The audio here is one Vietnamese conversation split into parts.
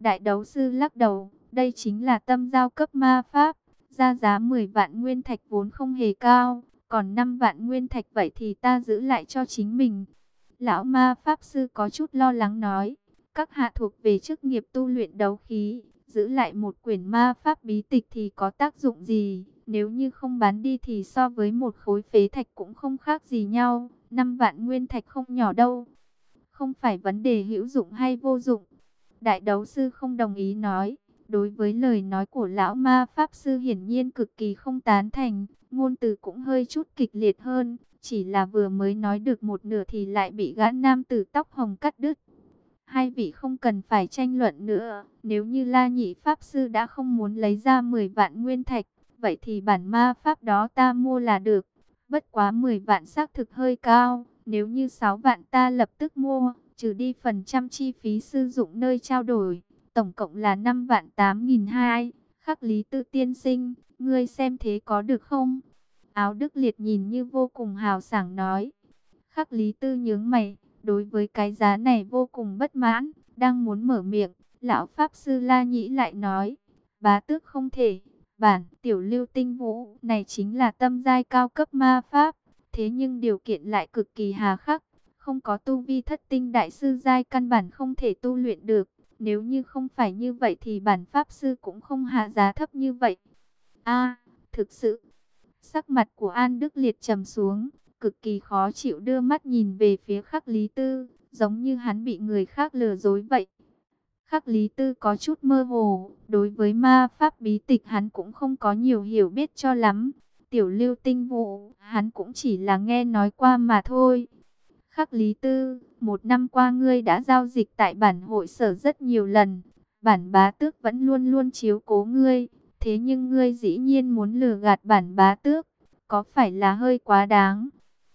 Đại đấu sư lắc đầu, đây chính là tâm giao cấp ma pháp, ra giá 10 vạn nguyên thạch vốn không hề cao, còn 5 vạn nguyên thạch vậy thì ta giữ lại cho chính mình. Lão ma pháp sư có chút lo lắng nói, các hạ thuộc về chức nghiệp tu luyện đấu khí, giữ lại một quyển ma pháp bí tịch thì có tác dụng gì? Nếu như không bán đi thì so với một khối phế thạch cũng không khác gì nhau. 5 vạn nguyên thạch không nhỏ đâu. Không phải vấn đề hữu dụng hay vô dụng. Đại đấu sư không đồng ý nói. Đối với lời nói của lão ma pháp sư hiển nhiên cực kỳ không tán thành. Ngôn từ cũng hơi chút kịch liệt hơn. Chỉ là vừa mới nói được một nửa thì lại bị gã nam tử tóc hồng cắt đứt. Hai vị không cần phải tranh luận nữa. Nếu như La Nhị Pháp Sư đã không muốn lấy ra 10 vạn nguyên thạch, vậy thì bản ma pháp đó ta mua là được. Bất quá 10 vạn xác thực hơi cao, nếu như 6 vạn ta lập tức mua, trừ đi phần trăm chi phí sử dụng nơi trao đổi, tổng cộng là 5 vạn 8 nghìn hai. Khắc lý tự tiên sinh, ngươi xem thế có được không? Áo Đức Liệt nhìn như vô cùng hào sảng nói. Khắc lý tư nhướng mày, đối với cái giá này vô cùng bất mãn, đang muốn mở miệng, lão Pháp Sư La Nhĩ lại nói, bá tước không thể, bản tiểu lưu tinh vũ này chính là tâm giai cao cấp ma Pháp, thế nhưng điều kiện lại cực kỳ hà khắc, không có tu vi thất tinh đại sư giai căn bản không thể tu luyện được, nếu như không phải như vậy thì bản Pháp Sư cũng không hạ giá thấp như vậy. a thực sự, sắc mặt của An Đức Liệt trầm xuống, cực kỳ khó chịu đưa mắt nhìn về phía khắc Lý Tư, giống như hắn bị người khác lừa dối vậy. Khắc Lý Tư có chút mơ hồ, đối với ma pháp bí tịch hắn cũng không có nhiều hiểu biết cho lắm. Tiểu lưu tinh vụ, hắn cũng chỉ là nghe nói qua mà thôi. Khắc Lý Tư, một năm qua ngươi đã giao dịch tại bản hội sở rất nhiều lần. Bản bá tước vẫn luôn luôn chiếu cố ngươi, thế nhưng ngươi dĩ nhiên muốn lừa gạt bản bá tước, có phải là hơi quá đáng?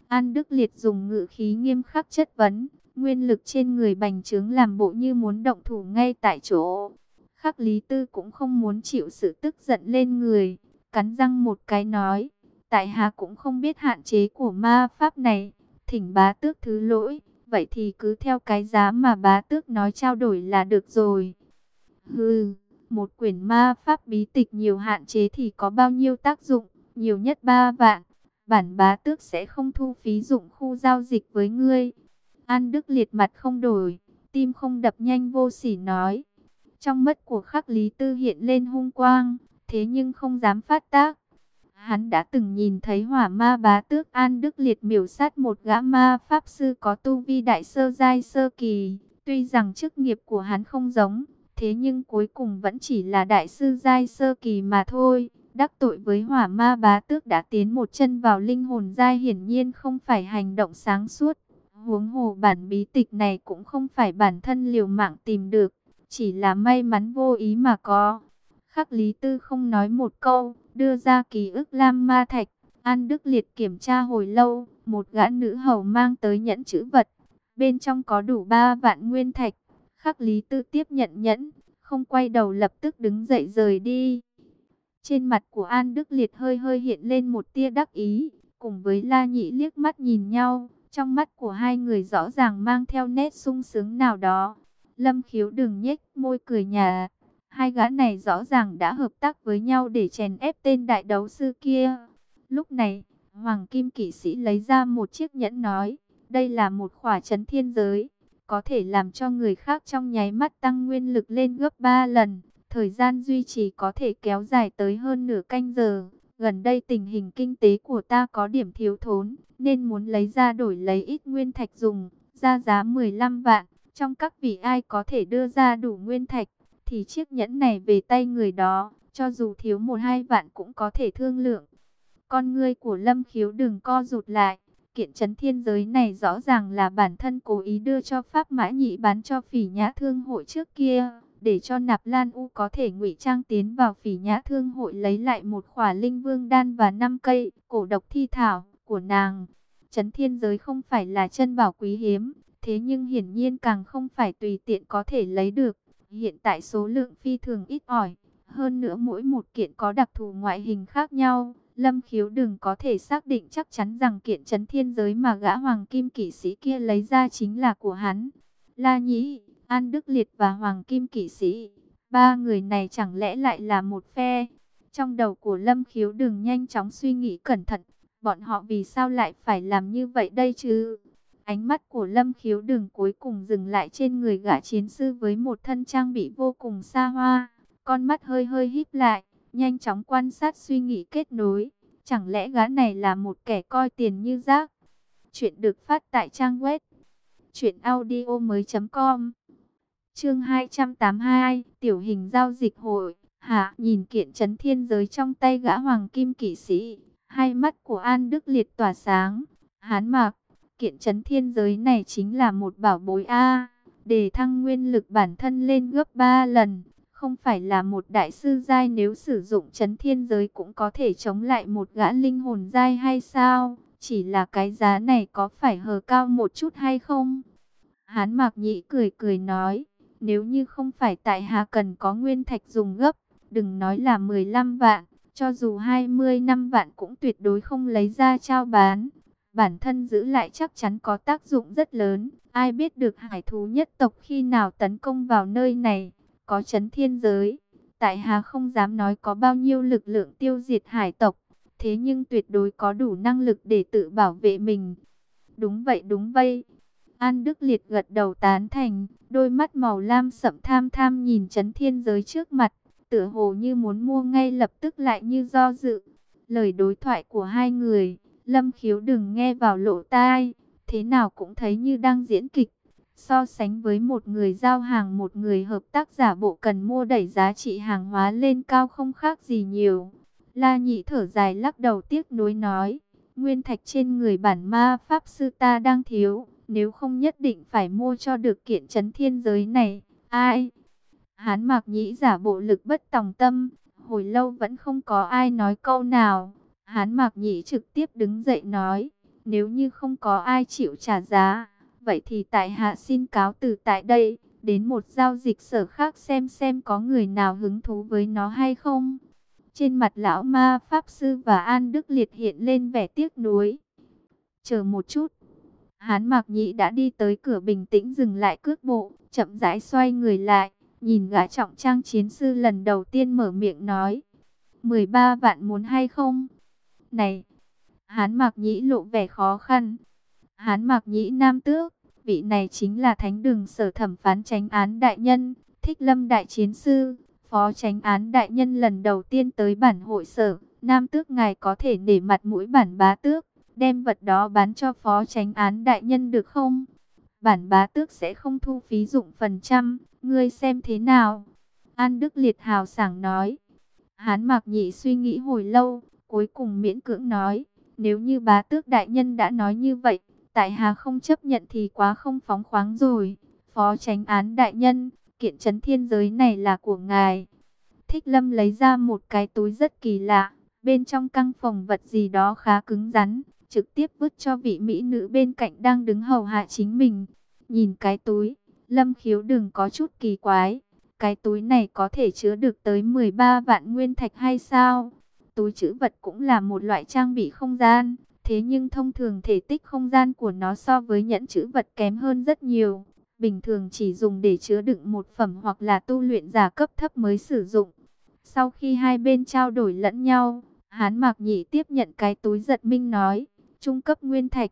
An Đức Liệt dùng ngữ khí nghiêm khắc chất vấn, nguyên lực trên người bành trướng làm bộ như muốn động thủ ngay tại chỗ. Khắc Lý Tư cũng không muốn chịu sự tức giận lên người, cắn răng một cái nói, tại hạ cũng không biết hạn chế của ma pháp này, thỉnh bá tước thứ lỗi, vậy thì cứ theo cái giá mà bá tước nói trao đổi là được rồi. Hừ, một quyển ma pháp bí tịch nhiều hạn chế thì có bao nhiêu tác dụng, nhiều nhất ba vạn bản bá tước sẽ không thu phí dụng khu giao dịch với ngươi. An Đức liệt mặt không đổi, tim không đập nhanh vô sỉ nói. Trong mắt của khắc Lý Tư hiện lên hung quang, thế nhưng không dám phát tác. Hắn đã từng nhìn thấy hỏa ma bá tước An Đức liệt miểu sát một gã ma pháp sư có tu vi đại sơ giai sơ kỳ. Tuy rằng chức nghiệp của hắn không giống, thế nhưng cuối cùng vẫn chỉ là đại sư giai sơ kỳ mà thôi. Đắc tội với hỏa ma bá tước đã tiến một chân vào linh hồn giai hiển nhiên không phải hành động sáng suốt. Huống hồ bản bí tịch này cũng không phải bản thân liều mạng tìm được, chỉ là may mắn vô ý mà có. Khắc Lý Tư không nói một câu, đưa ra ký ức Lam Ma Thạch. An Đức Liệt kiểm tra hồi lâu, một gã nữ hầu mang tới nhẫn chữ vật. Bên trong có đủ ba vạn nguyên thạch. Khắc Lý Tư tiếp nhận nhẫn, không quay đầu lập tức đứng dậy rời đi. Trên mặt của An Đức Liệt hơi hơi hiện lên một tia đắc ý, cùng với La Nhị liếc mắt nhìn nhau, trong mắt của hai người rõ ràng mang theo nét sung sướng nào đó. Lâm khiếu đừng nhếch môi cười nhà, hai gã này rõ ràng đã hợp tác với nhau để chèn ép tên đại đấu sư kia. Lúc này, Hoàng Kim Kỵ Sĩ lấy ra một chiếc nhẫn nói, đây là một khỏa chấn thiên giới, có thể làm cho người khác trong nháy mắt tăng nguyên lực lên gấp 3 lần. Thời gian duy trì có thể kéo dài tới hơn nửa canh giờ. Gần đây tình hình kinh tế của ta có điểm thiếu thốn, nên muốn lấy ra đổi lấy ít nguyên thạch dùng, ra giá 15 vạn. Trong các vị ai có thể đưa ra đủ nguyên thạch, thì chiếc nhẫn này về tay người đó, cho dù thiếu một hai vạn cũng có thể thương lượng. Con ngươi của Lâm Khiếu đừng co rụt lại, kiện chấn thiên giới này rõ ràng là bản thân cố ý đưa cho Pháp Mã Nhị bán cho phỉ nhã thương hội trước kia để cho Nạp Lan U có thể ngụy trang tiến vào phỉ nhã thương hội lấy lại một khỏa linh vương đan và năm cây cổ độc thi thảo của nàng. Chấn thiên giới không phải là chân bảo quý hiếm, thế nhưng hiển nhiên càng không phải tùy tiện có thể lấy được. Hiện tại số lượng phi thường ít ỏi, hơn nữa mỗi một kiện có đặc thù ngoại hình khác nhau. Lâm khiếu đừng có thể xác định chắc chắn rằng kiện chấn thiên giới mà gã hoàng kim kỵ sĩ kia lấy ra chính là của hắn. La nhĩ, An Đức Liệt và Hoàng Kim Kỵ Sĩ. Ba người này chẳng lẽ lại là một phe? Trong đầu của Lâm Khiếu đừng nhanh chóng suy nghĩ cẩn thận. Bọn họ vì sao lại phải làm như vậy đây chứ? Ánh mắt của Lâm Khiếu đường cuối cùng dừng lại trên người gã chiến sư với một thân trang bị vô cùng xa hoa. Con mắt hơi hơi híp lại, nhanh chóng quan sát suy nghĩ kết nối. Chẳng lẽ gã này là một kẻ coi tiền như rác? Chuyện được phát tại trang web truyệnaudiomoi.com. Chương 282, tiểu hình giao dịch hội. Hạ, nhìn kiện trấn thiên giới trong tay gã hoàng kim kỵ sĩ, hai mắt của An Đức Liệt tỏa sáng. Hán Mạc, kiện trấn thiên giới này chính là một bảo bối a, để thăng nguyên lực bản thân lên gấp 3 lần không phải là một đại sư giai nếu sử dụng chấn thiên giới cũng có thể chống lại một gã linh hồn giai hay sao? Chỉ là cái giá này có phải hờ cao một chút hay không? Hán Mạc Nhĩ cười cười nói, nếu như không phải tại hạ cần có nguyên thạch dùng gấp, đừng nói là 15 vạn, cho dù 20 năm vạn cũng tuyệt đối không lấy ra trao bán. Bản thân giữ lại chắc chắn có tác dụng rất lớn, ai biết được hải thú nhất tộc khi nào tấn công vào nơi này có chấn thiên giới. Tại Hà không dám nói có bao nhiêu lực lượng tiêu diệt hải tộc, thế nhưng tuyệt đối có đủ năng lực để tự bảo vệ mình. Đúng vậy đúng vậy. An Đức Liệt gật đầu tán thành, đôi mắt màu lam sậm tham tham nhìn chấn thiên giới trước mặt, tựa hồ như muốn mua ngay lập tức lại như do dự. Lời đối thoại của hai người, Lâm Khiếu đừng nghe vào lộ tai, thế nào cũng thấy như đang diễn kịch. So sánh với một người giao hàng một người hợp tác giả bộ cần mua đẩy giá trị hàng hóa lên cao không khác gì nhiều. La nhị thở dài lắc đầu tiếc nuối nói, nguyên thạch trên người bản ma pháp sư ta đang thiếu, nếu không nhất định phải mua cho được kiện chấn thiên giới này. Ai? Hán mạc nhĩ giả bộ lực bất tòng tâm, hồi lâu vẫn không có ai nói câu nào. Hán mạc nhĩ trực tiếp đứng dậy nói, nếu như không có ai chịu trả giá, Vậy thì tại hạ xin cáo từ tại đây, đến một giao dịch sở khác xem xem có người nào hứng thú với nó hay không. Trên mặt lão ma Pháp Sư và An Đức Liệt hiện lên vẻ tiếc nuối. Chờ một chút. Hán Mạc Nhĩ đã đi tới cửa bình tĩnh dừng lại cước bộ, chậm rãi xoay người lại, nhìn gã trọng trang chiến sư lần đầu tiên mở miệng nói. 13 vạn muốn hay không? Này! Hán Mạc Nhĩ lộ vẻ khó khăn. Hán Mạc Nhĩ Nam Tước, vị này chính là thánh đường sở thẩm phán tránh án đại nhân, thích lâm đại chiến sư, phó tránh án đại nhân lần đầu tiên tới bản hội sở, Nam Tước ngài có thể để mặt mũi bản bá tước, đem vật đó bán cho phó tránh án đại nhân được không? Bản bá tước sẽ không thu phí dụng phần trăm, ngươi xem thế nào? An Đức Liệt hào sảng nói. Hán Mạc Nhị suy nghĩ hồi lâu, cuối cùng miễn cưỡng nói, nếu như bá tước đại nhân đã nói như vậy, tại hà không chấp nhận thì quá không phóng khoáng rồi. Phó tránh án đại nhân, kiện trấn thiên giới này là của ngài. Thích lâm lấy ra một cái túi rất kỳ lạ, bên trong căng phòng vật gì đó khá cứng rắn, trực tiếp vứt cho vị mỹ nữ bên cạnh đang đứng hầu hạ chính mình. Nhìn cái túi, lâm khiếu đừng có chút kỳ quái. Cái túi này có thể chứa được tới 13 vạn nguyên thạch hay sao? Túi chữ vật cũng là một loại trang bị không gian, Thế nhưng thông thường thể tích không gian của nó so với nhẫn chữ vật kém hơn rất nhiều. Bình thường chỉ dùng để chứa đựng một phẩm hoặc là tu luyện giả cấp thấp mới sử dụng. Sau khi hai bên trao đổi lẫn nhau, Hán Mạc Nhị tiếp nhận cái túi giật minh nói, trung cấp nguyên thạch.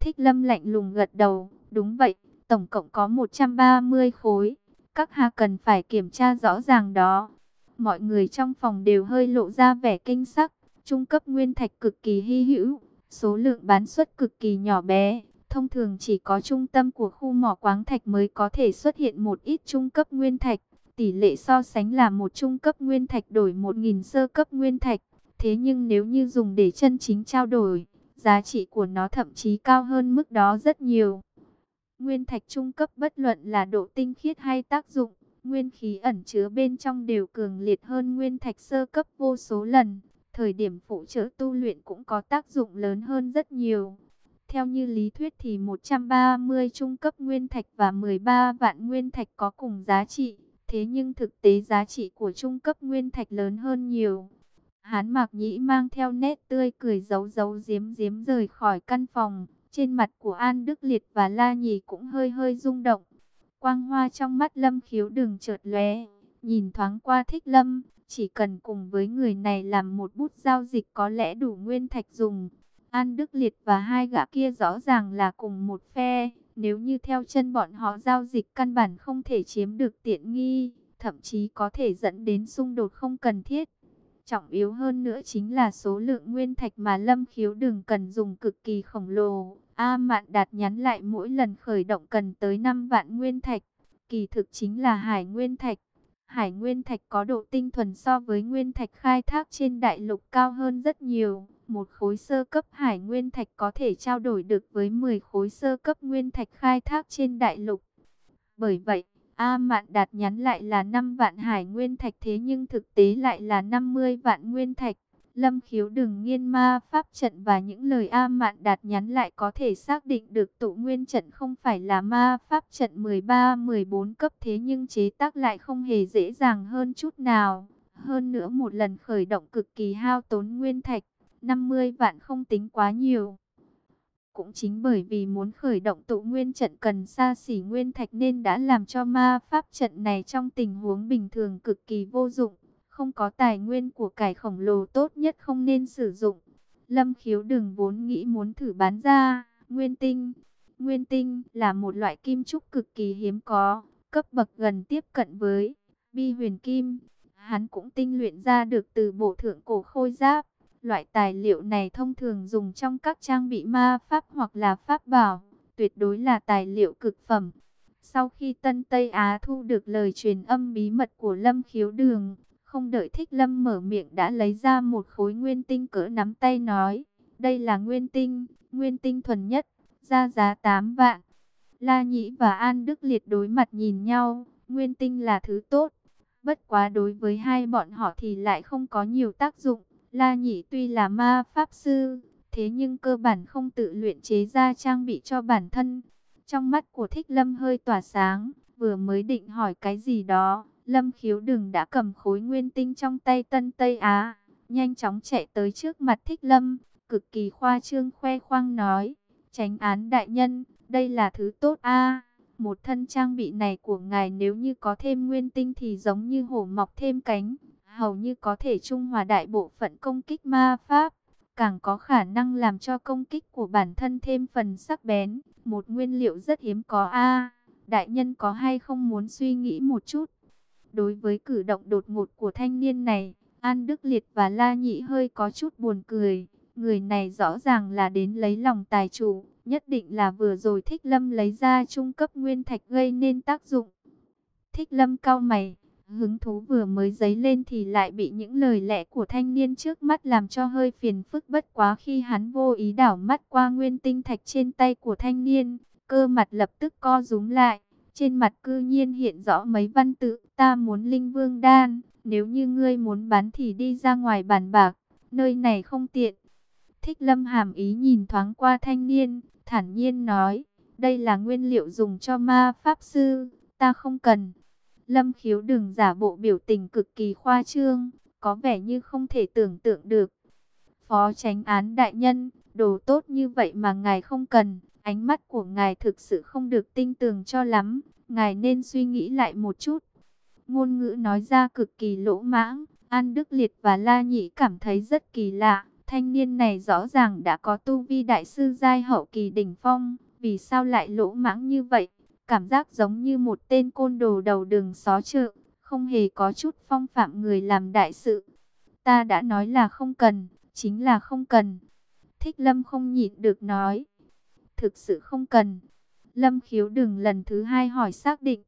Thích Lâm lạnh lùng gật đầu, đúng vậy, tổng cộng có 130 khối. Các hạ cần phải kiểm tra rõ ràng đó. Mọi người trong phòng đều hơi lộ ra vẻ kinh sắc, trung cấp nguyên thạch cực kỳ hy hữu, Số lượng bán xuất cực kỳ nhỏ bé, thông thường chỉ có trung tâm của khu mỏ quáng thạch mới có thể xuất hiện một ít trung cấp nguyên thạch. Tỷ lệ so sánh là một trung cấp nguyên thạch đổi 1.000 sơ cấp nguyên thạch. Thế nhưng nếu như dùng để chân chính trao đổi, giá trị của nó thậm chí cao hơn mức đó rất nhiều. Nguyên thạch trung cấp bất luận là độ tinh khiết hay tác dụng, nguyên khí ẩn chứa bên trong đều cường liệt hơn nguyên thạch sơ cấp vô số lần thời điểm phụ trợ tu luyện cũng có tác dụng lớn hơn rất nhiều. Theo như lý thuyết thì 130 trung cấp nguyên thạch và 13 vạn nguyên thạch có cùng giá trị, thế nhưng thực tế giá trị của trung cấp nguyên thạch lớn hơn nhiều. Hán Mạc Nhĩ mang theo nét tươi cười giấu giấu giếm giếm rời khỏi căn phòng, trên mặt của An Đức Liệt và La Nhì cũng hơi hơi rung động. Quang hoa trong mắt Lâm Khiếu đừng chợt lóe, nhìn thoáng qua Thích Lâm, chỉ cần cùng với người này làm một bút giao dịch có lẽ đủ nguyên thạch dùng. An Đức Liệt và hai gã kia rõ ràng là cùng một phe, nếu như theo chân bọn họ giao dịch căn bản không thể chiếm được tiện nghi, thậm chí có thể dẫn đến xung đột không cần thiết. Trọng yếu hơn nữa chính là số lượng nguyên thạch mà Lâm Khiếu đừng cần dùng cực kỳ khổng lồ. A Mạn Đạt nhắn lại mỗi lần khởi động cần tới 5 vạn nguyên thạch. Kỳ thực chính là hải nguyên thạch. Hải nguyên thạch có độ tinh thuần so với nguyên thạch khai thác trên đại lục cao hơn rất nhiều. Một khối sơ cấp hải nguyên thạch có thể trao đổi được với 10 khối sơ cấp nguyên thạch khai thác trên đại lục. Bởi vậy, A Mạn Đạt nhắn lại là 5 vạn hải nguyên thạch thế nhưng thực tế lại là 50 vạn nguyên thạch. Lâm khiếu đừng nghiên ma pháp trận và những lời A Mạn Đạt nhắn lại có thể xác định được tụ nguyên trận không phải là ma pháp trận 13-14 cấp thế nhưng chế tác lại không hề dễ dàng hơn chút nào. Hơn nữa một lần khởi động cực kỳ hao tốn nguyên thạch, 50 vạn không tính quá nhiều. Cũng chính bởi vì muốn khởi động tụ nguyên trận cần xa xỉ nguyên thạch nên đã làm cho ma pháp trận này trong tình huống bình thường cực kỳ vô dụng. Không có tài nguyên của cải khổng lồ tốt nhất không nên sử dụng. Lâm khiếu đừng vốn nghĩ muốn thử bán ra. Nguyên tinh. Nguyên tinh là một loại kim trúc cực kỳ hiếm có, cấp bậc gần tiếp cận với bi huyền kim. Hắn cũng tinh luyện ra được từ bộ thượng cổ khôi giáp. Loại tài liệu này thông thường dùng trong các trang bị ma pháp hoặc là pháp bảo, tuyệt đối là tài liệu cực phẩm. Sau khi Tân Tây Á thu được lời truyền âm bí mật của Lâm Khiếu Đường, không đợi Thích Lâm mở miệng đã lấy ra một khối nguyên tinh cỡ nắm tay nói, đây là nguyên tinh, nguyên tinh thuần nhất, ra giá 8 vạn. La Nhĩ và An Đức Liệt đối mặt nhìn nhau, nguyên tinh là thứ tốt, bất quá đối với hai bọn họ thì lại không có nhiều tác dụng. La Nhĩ tuy là ma pháp sư, thế nhưng cơ bản không tự luyện chế ra trang bị cho bản thân. Trong mắt của Thích Lâm hơi tỏa sáng, vừa mới định hỏi cái gì đó, Lâm khiếu đừng đã cầm khối nguyên tinh trong tay Tân Tây Á, nhanh chóng chạy tới trước mặt Thích Lâm, cực kỳ khoa trương khoe khoang nói, tránh án đại nhân, đây là thứ tốt a một thân trang bị này của ngài nếu như có thêm nguyên tinh thì giống như hổ mọc thêm cánh, hầu như có thể trung hòa đại bộ phận công kích ma pháp, càng có khả năng làm cho công kích của bản thân thêm phần sắc bén, một nguyên liệu rất hiếm có a. đại nhân có hay không muốn suy nghĩ một chút? Đối với cử động đột ngột của thanh niên này, An Đức Liệt và La Nhị hơi có chút buồn cười. Người này rõ ràng là đến lấy lòng tài chủ, nhất định là vừa rồi Thích Lâm lấy ra trung cấp nguyên thạch gây nên tác dụng. Thích Lâm cao mày, hứng thú vừa mới dấy lên thì lại bị những lời lẽ của thanh niên trước mắt làm cho hơi phiền phức bất quá khi hắn vô ý đảo mắt qua nguyên tinh thạch trên tay của thanh niên, cơ mặt lập tức co rúm lại. Trên mặt cư nhiên hiện rõ mấy văn tự, ta muốn linh vương đan, nếu như ngươi muốn bán thì đi ra ngoài bàn bạc, nơi này không tiện. Thích lâm hàm ý nhìn thoáng qua thanh niên, thản nhiên nói, đây là nguyên liệu dùng cho ma pháp sư, ta không cần. Lâm khiếu đừng giả bộ biểu tình cực kỳ khoa trương, có vẻ như không thể tưởng tượng được. Phó tránh án đại nhân, đồ tốt như vậy mà ngài không cần, Ánh mắt của ngài thực sự không được tinh tường cho lắm, ngài nên suy nghĩ lại một chút. Ngôn ngữ nói ra cực kỳ lỗ mãng, An Đức Liệt và La Nhĩ cảm thấy rất kỳ lạ. Thanh niên này rõ ràng đã có tu vi đại sư giai hậu kỳ đỉnh phong, vì sao lại lỗ mãng như vậy? Cảm giác giống như một tên côn đồ đầu đường xó chợ, không hề có chút phong phạm người làm đại sự. Ta đã nói là không cần, chính là không cần. Thích Lâm không nhịn được nói thực sự không cần. Lâm khiếu đừng lần thứ hai hỏi xác định.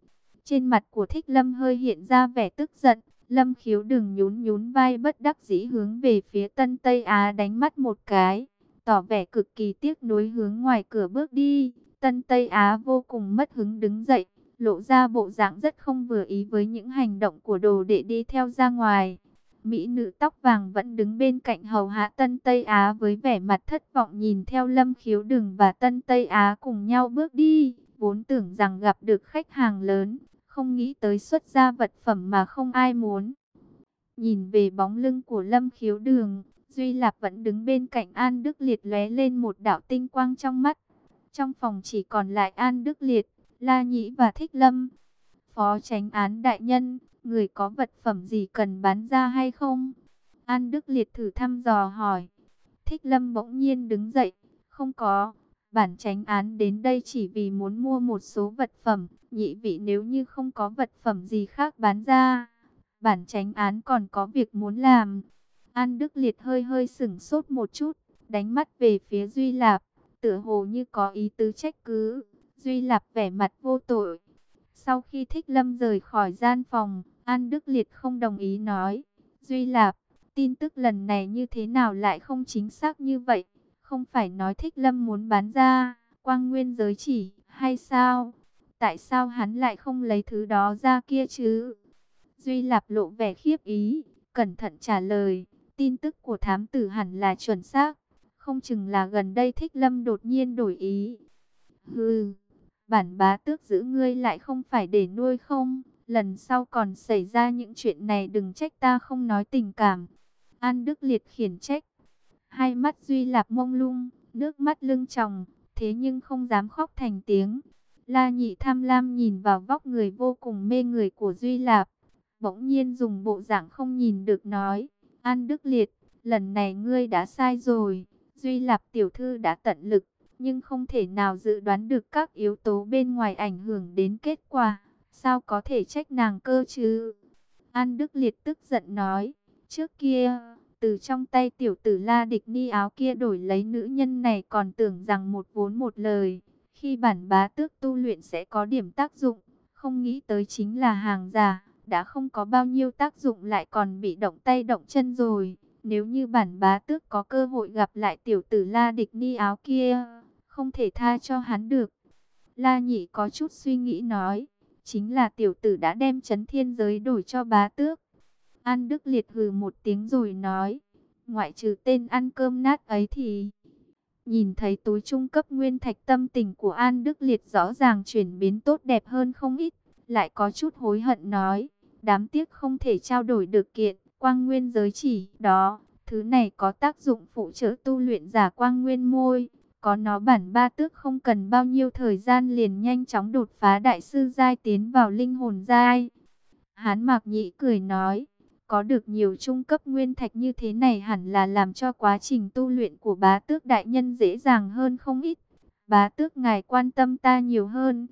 Trên mặt của thích lâm hơi hiện ra vẻ tức giận. Lâm khiếu đừng nhún nhún vai bất đắc dĩ hướng về phía Tân Tây Á đánh mắt một cái. Tỏ vẻ cực kỳ tiếc nuối hướng ngoài cửa bước đi. Tân Tây Á vô cùng mất hứng đứng dậy. Lộ ra bộ dạng rất không vừa ý với những hành động của đồ đệ đi theo ra ngoài. Mỹ nữ tóc vàng vẫn đứng bên cạnh hầu hạ Tân Tây Á với vẻ mặt thất vọng nhìn theo Lâm Khiếu Đừng và Tân Tây Á cùng nhau bước đi. Vốn tưởng rằng gặp được khách hàng lớn, không nghĩ tới xuất ra vật phẩm mà không ai muốn. Nhìn về bóng lưng của Lâm Khiếu Đường, Duy Lạp vẫn đứng bên cạnh An Đức Liệt lóe lên một đạo tinh quang trong mắt. Trong phòng chỉ còn lại An Đức Liệt, La Nhĩ và Thích Lâm. Phó tránh án đại nhân, người có vật phẩm gì cần bán ra hay không? An Đức Liệt thử thăm dò hỏi. Thích Lâm bỗng nhiên đứng dậy. Không có. Bản tránh án đến đây chỉ vì muốn mua một số vật phẩm. Nhị vị nếu như không có vật phẩm gì khác bán ra. Bản tránh án còn có việc muốn làm. An Đức Liệt hơi hơi sửng sốt một chút. Đánh mắt về phía Duy Lạp. Tựa hồ như có ý tứ trách cứ. Duy Lạp vẻ mặt vô tội. Sau khi Thích Lâm rời khỏi gian phòng, An Đức Liệt không đồng ý nói. Duy Lạp, tin tức lần này như thế nào lại không chính xác như vậy? Không phải nói Thích Lâm muốn bán ra, quang nguyên giới chỉ, hay sao? Tại sao hắn lại không lấy thứ đó ra kia chứ? Duy Lạp lộ vẻ khiếp ý, cẩn thận trả lời. Tin tức của thám tử hẳn là chuẩn xác. Không chừng là gần đây Thích Lâm đột nhiên đổi ý. Hừ bản bá tước giữ ngươi lại không phải để nuôi không? Lần sau còn xảy ra những chuyện này đừng trách ta không nói tình cảm. An Đức Liệt khiển trách. Hai mắt Duy Lạp mông lung, nước mắt lưng tròng, thế nhưng không dám khóc thành tiếng. La nhị tham lam nhìn vào vóc người vô cùng mê người của Duy Lạp. Bỗng nhiên dùng bộ dạng không nhìn được nói. An Đức Liệt, lần này ngươi đã sai rồi. Duy Lạp tiểu thư đã tận lực nhưng không thể nào dự đoán được các yếu tố bên ngoài ảnh hưởng đến kết quả. Sao có thể trách nàng cơ chứ? An Đức Liệt tức giận nói, trước kia, từ trong tay tiểu tử la địch ni áo kia đổi lấy nữ nhân này còn tưởng rằng một vốn một lời. Khi bản bá tước tu luyện sẽ có điểm tác dụng, không nghĩ tới chính là hàng giả, đã không có bao nhiêu tác dụng lại còn bị động tay động chân rồi. Nếu như bản bá tước có cơ hội gặp lại tiểu tử la địch ni áo kia, không thể tha cho hắn được. La nhị có chút suy nghĩ nói, chính là tiểu tử đã đem chấn thiên giới đổi cho bá tước. An Đức Liệt hừ một tiếng rồi nói, ngoại trừ tên ăn cơm nát ấy thì... Nhìn thấy túi trung cấp nguyên thạch tâm tình của An Đức Liệt rõ ràng chuyển biến tốt đẹp hơn không ít, lại có chút hối hận nói, đám tiếc không thể trao đổi được kiện, quang nguyên giới chỉ, đó, thứ này có tác dụng phụ trợ tu luyện giả quang nguyên môi, có nó bản ba tước không cần bao nhiêu thời gian liền nhanh chóng đột phá đại sư giai tiến vào linh hồn giai. Hán Mạc Nhĩ cười nói, có được nhiều trung cấp nguyên thạch như thế này hẳn là làm cho quá trình tu luyện của bá tước đại nhân dễ dàng hơn không ít. Bá tước ngài quan tâm ta nhiều hơn.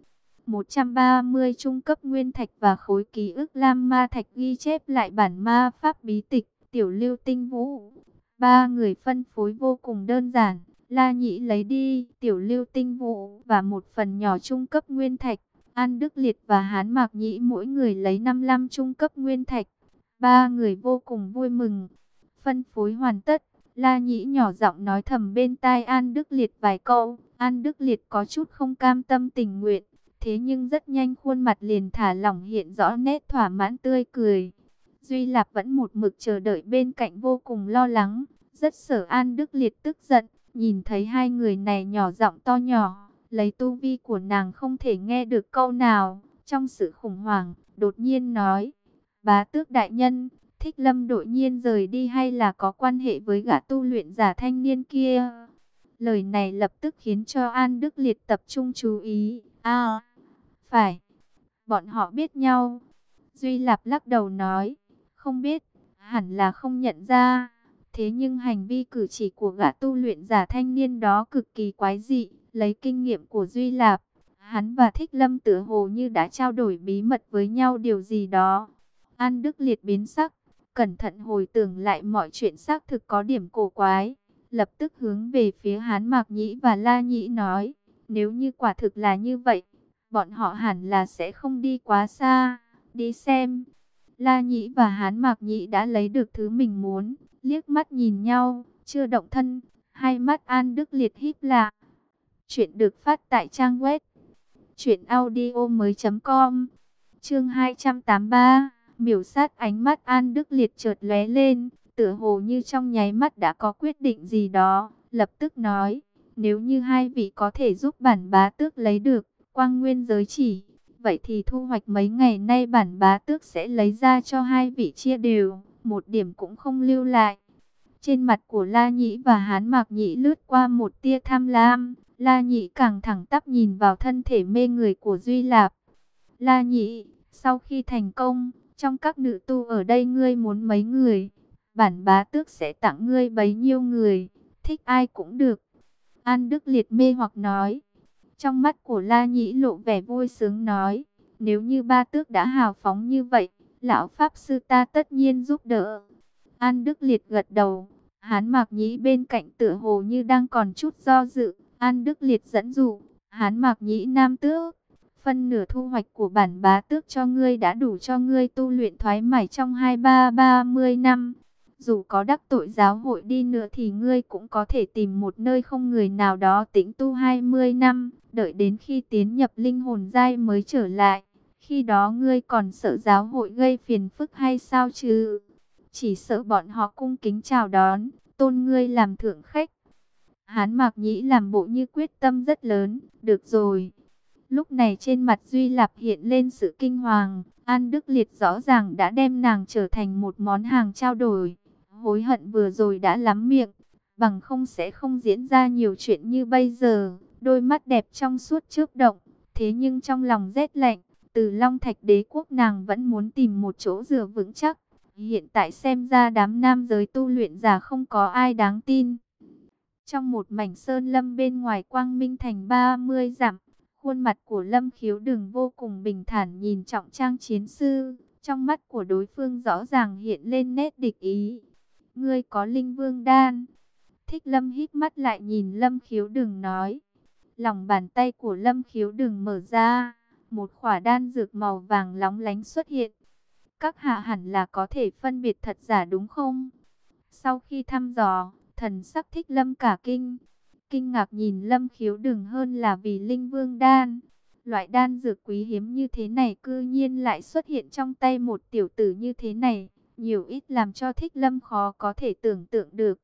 130 trung cấp nguyên thạch và khối ký ức lam ma thạch ghi chép lại bản ma pháp bí tịch, tiểu lưu tinh vũ. Ba người phân phối vô cùng đơn giản. La Nhĩ lấy đi, tiểu lưu tinh vụ và một phần nhỏ trung cấp nguyên thạch. An Đức Liệt và Hán Mạc Nhĩ mỗi người lấy 55 trung cấp nguyên thạch. Ba người vô cùng vui mừng. Phân phối hoàn tất. La Nhĩ nhỏ giọng nói thầm bên tai An Đức Liệt vài câu. An Đức Liệt có chút không cam tâm tình nguyện. Thế nhưng rất nhanh khuôn mặt liền thả lỏng hiện rõ nét thỏa mãn tươi cười. Duy Lạp vẫn một mực chờ đợi bên cạnh vô cùng lo lắng. Rất sợ An Đức Liệt tức giận. Nhìn thấy hai người này nhỏ giọng to nhỏ, lấy tu vi của nàng không thể nghe được câu nào. Trong sự khủng hoảng, đột nhiên nói, bá tước đại nhân, thích lâm đội nhiên rời đi hay là có quan hệ với gã tu luyện giả thanh niên kia. Lời này lập tức khiến cho An Đức Liệt tập trung chú ý. À, phải, bọn họ biết nhau. Duy Lạp lắc đầu nói, không biết, hẳn là không nhận ra. Thế nhưng hành vi cử chỉ của gã tu luyện giả thanh niên đó cực kỳ quái dị, lấy kinh nghiệm của Duy Lạp. Hắn và Thích Lâm tựa hồ như đã trao đổi bí mật với nhau điều gì đó. An Đức Liệt biến sắc, cẩn thận hồi tưởng lại mọi chuyện xác thực có điểm cổ quái. Lập tức hướng về phía Hán Mạc Nhĩ và La Nhĩ nói, nếu như quả thực là như vậy, bọn họ hẳn là sẽ không đi quá xa. Đi xem, La Nhĩ và Hán Mạc Nhĩ đã lấy được thứ mình muốn liếc mắt nhìn nhau, chưa động thân, hai mắt An Đức Liệt híp lạ. Chuyện được phát tại trang web truyệnaudiomoi.com. Chương 283, miểu sát ánh mắt An Đức Liệt chợt lóe lên, tựa hồ như trong nháy mắt đã có quyết định gì đó, lập tức nói, nếu như hai vị có thể giúp bản bá tước lấy được quang nguyên giới chỉ, vậy thì thu hoạch mấy ngày nay bản bá tước sẽ lấy ra cho hai vị chia đều một điểm cũng không lưu lại. Trên mặt của La Nhĩ và Hán Mạc Nhĩ lướt qua một tia tham lam, La Nhĩ càng thẳng tắp nhìn vào thân thể mê người của Duy Lạp. La Nhĩ, sau khi thành công, trong các nữ tu ở đây ngươi muốn mấy người, bản bá tước sẽ tặng ngươi bấy nhiêu người, thích ai cũng được. An Đức Liệt mê hoặc nói. Trong mắt của La Nhĩ lộ vẻ vui sướng nói, nếu như ba tước đã hào phóng như vậy, lão Pháp Sư ta tất nhiên giúp đỡ. An Đức Liệt gật đầu, hán mạc nhĩ bên cạnh tựa hồ như đang còn chút do dự. An Đức Liệt dẫn dụ, hán mạc nhĩ nam tước. Phân nửa thu hoạch của bản bá tước cho ngươi đã đủ cho ngươi tu luyện thoái mải trong hai ba ba mươi năm. Dù có đắc tội giáo hội đi nữa thì ngươi cũng có thể tìm một nơi không người nào đó tĩnh tu 20 năm, đợi đến khi tiến nhập linh hồn giai mới trở lại. Khi đó ngươi còn sợ giáo hội gây phiền phức hay sao chứ? Chỉ sợ bọn họ cung kính chào đón, tôn ngươi làm thượng khách. Hán Mạc Nhĩ làm bộ như quyết tâm rất lớn, được rồi. Lúc này trên mặt Duy Lạp hiện lên sự kinh hoàng, An Đức Liệt rõ ràng đã đem nàng trở thành một món hàng trao đổi. Hối hận vừa rồi đã lắm miệng, bằng không sẽ không diễn ra nhiều chuyện như bây giờ. Đôi mắt đẹp trong suốt chớp động, thế nhưng trong lòng rét lạnh, từ Long Thạch đế quốc nàng vẫn muốn tìm một chỗ dựa vững chắc. Hiện tại xem ra đám nam giới tu luyện giả không có ai đáng tin. Trong một mảnh sơn lâm bên ngoài quang minh thành 30 dặm, khuôn mặt của lâm khiếu đừng vô cùng bình thản nhìn trọng trang chiến sư. Trong mắt của đối phương rõ ràng hiện lên nét địch ý. Ngươi có linh vương đan. Thích lâm hít mắt lại nhìn lâm khiếu đừng nói. Lòng bàn tay của lâm khiếu đừng mở ra. Một khỏa đan dược màu vàng lóng lánh xuất hiện. Các hạ hẳn là có thể phân biệt thật giả đúng không? Sau khi thăm dò, thần sắc thích lâm cả kinh. Kinh ngạc nhìn lâm khiếu đừng hơn là vì linh vương đan. Loại đan dược quý hiếm như thế này cư nhiên lại xuất hiện trong tay một tiểu tử như thế này. Nhiều ít làm cho thích lâm khó có thể tưởng tượng được.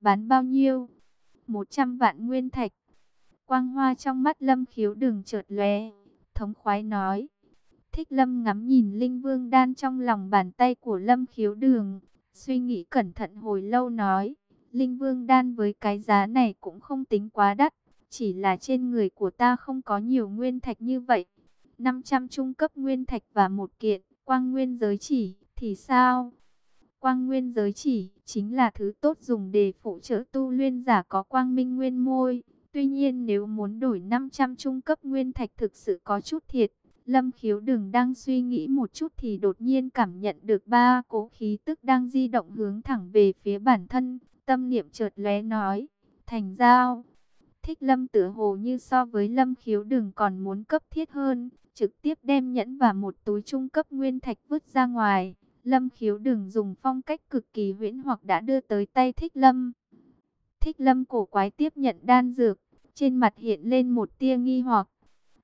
Bán bao nhiêu? 100 vạn nguyên thạch. Quang hoa trong mắt lâm khiếu đừng chợt lóe, thống khoái nói. Thích lâm ngắm nhìn linh vương đan trong lòng bàn tay của lâm khiếu đường, suy nghĩ cẩn thận hồi lâu nói. Linh vương đan với cái giá này cũng không tính quá đắt, chỉ là trên người của ta không có nhiều nguyên thạch như vậy. 500 trung cấp nguyên thạch và một kiện, quang nguyên giới chỉ, thì sao? Quang nguyên giới chỉ, chính là thứ tốt dùng để phụ trợ tu luyện giả có quang minh nguyên môi. Tuy nhiên nếu muốn đổi 500 trung cấp nguyên thạch thực sự có chút thiệt. Lâm khiếu đừng đang suy nghĩ một chút thì đột nhiên cảm nhận được ba cố khí tức đang di động hướng thẳng về phía bản thân. Tâm niệm chợt lóe nói, thành giao. Thích lâm tử hồ như so với lâm khiếu đừng còn muốn cấp thiết hơn, trực tiếp đem nhẫn và một túi trung cấp nguyên thạch vứt ra ngoài. Lâm khiếu đừng dùng phong cách cực kỳ huyễn hoặc đã đưa tới tay thích lâm. Thích lâm cổ quái tiếp nhận đan dược, trên mặt hiện lên một tia nghi hoặc.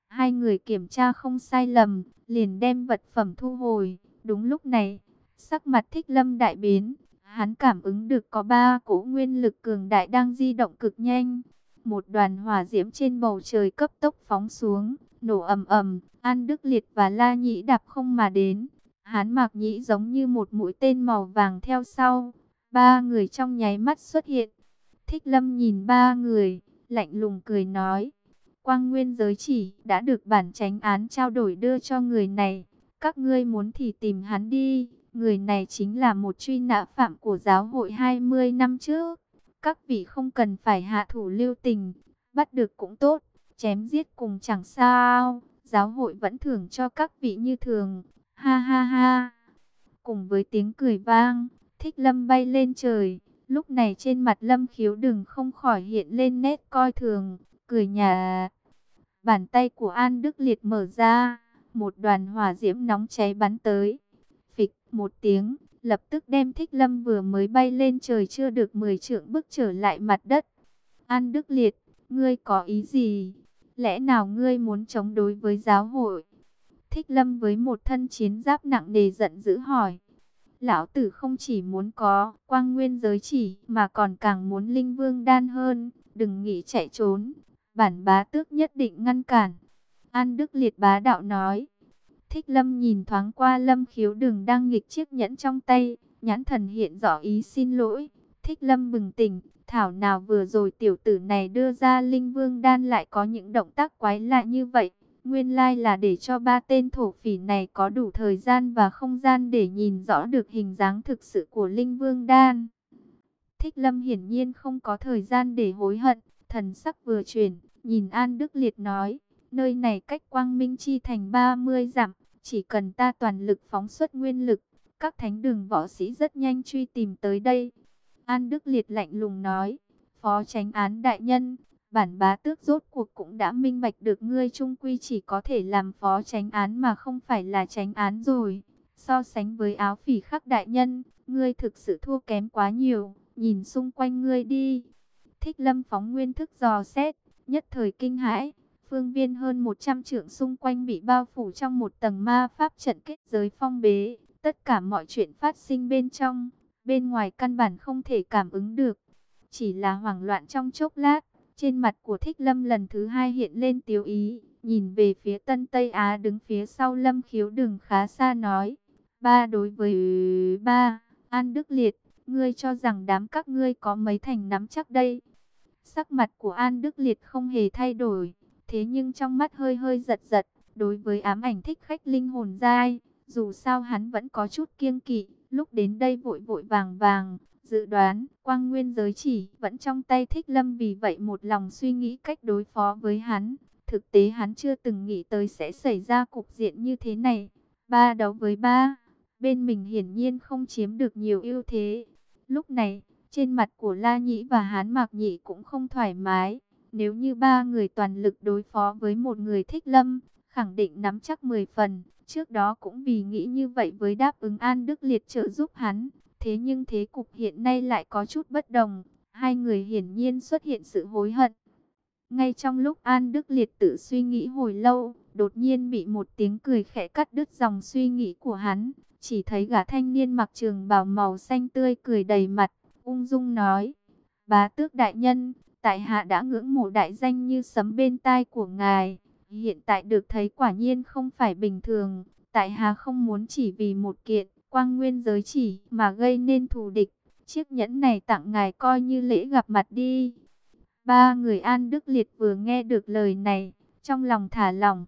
Hai người kiểm tra không sai lầm, liền đem vật phẩm thu hồi. Đúng lúc này, sắc mặt thích lâm đại biến. Hắn cảm ứng được có ba cỗ nguyên lực cường đại đang di động cực nhanh. Một đoàn hỏa diễm trên bầu trời cấp tốc phóng xuống, nổ ầm ầm, An Đức Liệt và La Nhĩ đạp không mà đến. Hán Mạc Nhĩ giống như một mũi tên màu vàng theo sau. Ba người trong nháy mắt xuất hiện. Thích Lâm nhìn ba người, lạnh lùng cười nói. Quang Nguyên giới chỉ đã được bản tránh án trao đổi đưa cho người này. Các ngươi muốn thì tìm hắn đi. Người này chính là một truy nã phạm của giáo hội 20 năm trước. Các vị không cần phải hạ thủ lưu tình. Bắt được cũng tốt. Chém giết cùng chẳng sao. Giáo hội vẫn thưởng cho các vị như thường. Ha ha ha. Cùng với tiếng cười vang, thích lâm bay lên trời. Lúc này trên mặt lâm khiếu đừng không khỏi hiện lên nét coi thường, cười nhà. Bàn tay của An Đức Liệt mở ra, một đoàn hỏa diễm nóng cháy bắn tới. Phịch một tiếng, lập tức đem thích lâm vừa mới bay lên trời chưa được 10 trượng bước trở lại mặt đất. An Đức Liệt, ngươi có ý gì? Lẽ nào ngươi muốn chống đối với giáo hội? Thích lâm với một thân chiến giáp nặng đề giận dữ hỏi. Lão tử không chỉ muốn có quang nguyên giới chỉ mà còn càng muốn linh vương đan hơn. Đừng nghĩ chạy trốn. Bản bá tước nhất định ngăn cản. An Đức Liệt bá đạo nói. Thích lâm nhìn thoáng qua lâm khiếu đừng đang nghịch chiếc nhẫn trong tay. Nhãn thần hiện rõ ý xin lỗi. Thích Lâm bừng tỉnh, thảo nào vừa rồi tiểu tử này đưa ra linh vương đan lại có những động tác quái lạ như vậy. Nguyên lai là để cho ba tên thổ phỉ này có đủ thời gian và không gian để nhìn rõ được hình dáng thực sự của linh vương đan. Thích Lâm hiển nhiên không có thời gian để hối hận, thần sắc vừa chuyển, nhìn An Đức Liệt nói, nơi này cách Quang Minh Chi thành 30 dặm, chỉ cần ta toàn lực phóng xuất nguyên lực, các thánh đường võ sĩ rất nhanh truy tìm tới đây. An Đức Liệt lạnh lùng nói, Phó tránh án đại nhân, bản bá tước rốt cuộc cũng đã minh bạch được ngươi trung quy chỉ có thể làm phó tránh án mà không phải là tránh án rồi. So sánh với áo phỉ khắc đại nhân, ngươi thực sự thua kém quá nhiều, nhìn xung quanh ngươi đi. Thích lâm phóng nguyên thức dò xét, nhất thời kinh hãi, phương viên hơn 100 trượng xung quanh bị bao phủ trong một tầng ma pháp trận kết giới phong bế, tất cả mọi chuyện phát sinh bên trong, bên ngoài căn bản không thể cảm ứng được. Chỉ là hoảng loạn trong chốc lát, trên mặt của Thích Lâm lần thứ hai hiện lên tiếu ý, nhìn về phía Tân Tây Á đứng phía sau Lâm khiếu đường khá xa nói. Ba đối với ba, An Đức Liệt, ngươi cho rằng đám các ngươi có mấy thành nắm chắc đây. Sắc mặt của An Đức Liệt không hề thay đổi, thế nhưng trong mắt hơi hơi giật giật, đối với ám ảnh thích khách linh hồn dai, dù sao hắn vẫn có chút kiêng kỵ, lúc đến đây vội vội vàng vàng, dự đoán quang nguyên giới chỉ vẫn trong tay thích lâm vì vậy một lòng suy nghĩ cách đối phó với hắn. Thực tế hắn chưa từng nghĩ tới sẽ xảy ra cục diện như thế này. Ba đấu với ba, bên mình hiển nhiên không chiếm được nhiều ưu thế. Lúc này, trên mặt của La Nhĩ và Hán Mạc Nhĩ cũng không thoải mái. Nếu như ba người toàn lực đối phó với một người thích lâm, khẳng định nắm chắc 10 phần. Trước đó cũng vì nghĩ như vậy với đáp ứng An Đức Liệt trợ giúp hắn. Thế nhưng thế cục hiện nay lại có chút bất đồng. Hai người hiển nhiên xuất hiện sự hối hận. Ngay trong lúc An Đức Liệt tự suy nghĩ hồi lâu, đột nhiên bị một tiếng cười khẽ cắt đứt dòng suy nghĩ của hắn. Chỉ thấy gã thanh niên mặc trường bào màu xanh tươi cười đầy mặt, ung dung nói. Bá tước đại nhân, tại hạ đã ngưỡng mộ đại danh như sấm bên tai của ngài. Hiện tại được thấy quả nhiên không phải bình thường. Tại hạ không muốn chỉ vì một kiện quang nguyên giới chỉ mà gây nên thù địch. Chiếc nhẫn này tặng ngài coi như lễ gặp mặt đi. Ba người An Đức Liệt vừa nghe được lời này, trong lòng thả lòng.